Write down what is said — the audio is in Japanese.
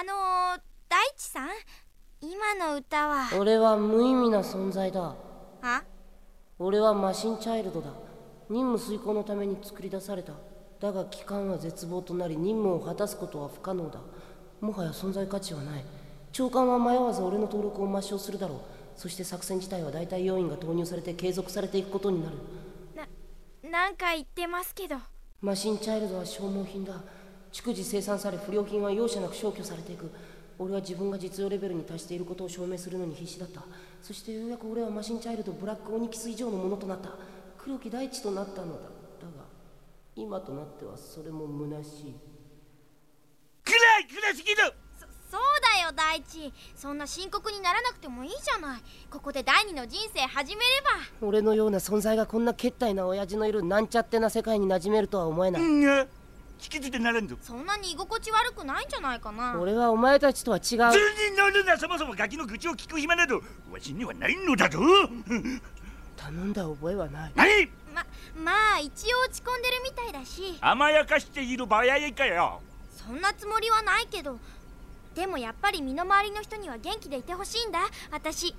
あのー、大地さん？今の歌は。俺は無意味な存在だ。あ俺はマシンチャイルドだ。任務遂行のために作り出された。だが期間は絶望となり任務を果たすことは不可能だ。もはや存在価値はない。長官は迷わず俺の登録を抹消するだろう。そして作戦自体は代替要員が投入されて継続されていくことになる。ななんか言ってますけど。マシンチャイルドは消耗品だ逐次生産され不良品は容赦なく消去されていく。俺は自分が実用レベルに達していることを証明するのに必死だった。そしてようやく俺はマシンチャイルドブラックオニキス以上のものとなった。黒き大地となったのだ。だが今となってはそれも虚しい。暗い暗すぎる！そそうだよ大地。そんな深刻にならなくてもいいじゃない。ここで第二の人生始めれば。俺のような存在がこんなけったいな親父のいるなんちゃってな世界に馴染めるとは思えない、うん。が引きずってならんぞ。そんなに居心地悪くないんじゃないかな。俺はお前たちとは違う。図に乗るなそもそもガキの愚痴を聞く暇などわしにはないのだぞ。頼んだ覚えはない。何？ままあ一応落ち込んでるみたいだし。甘やかしている場合かよ。そんなつもりはないけど。でもやっぱり身の回りの人には元気でいてほしいんだ。私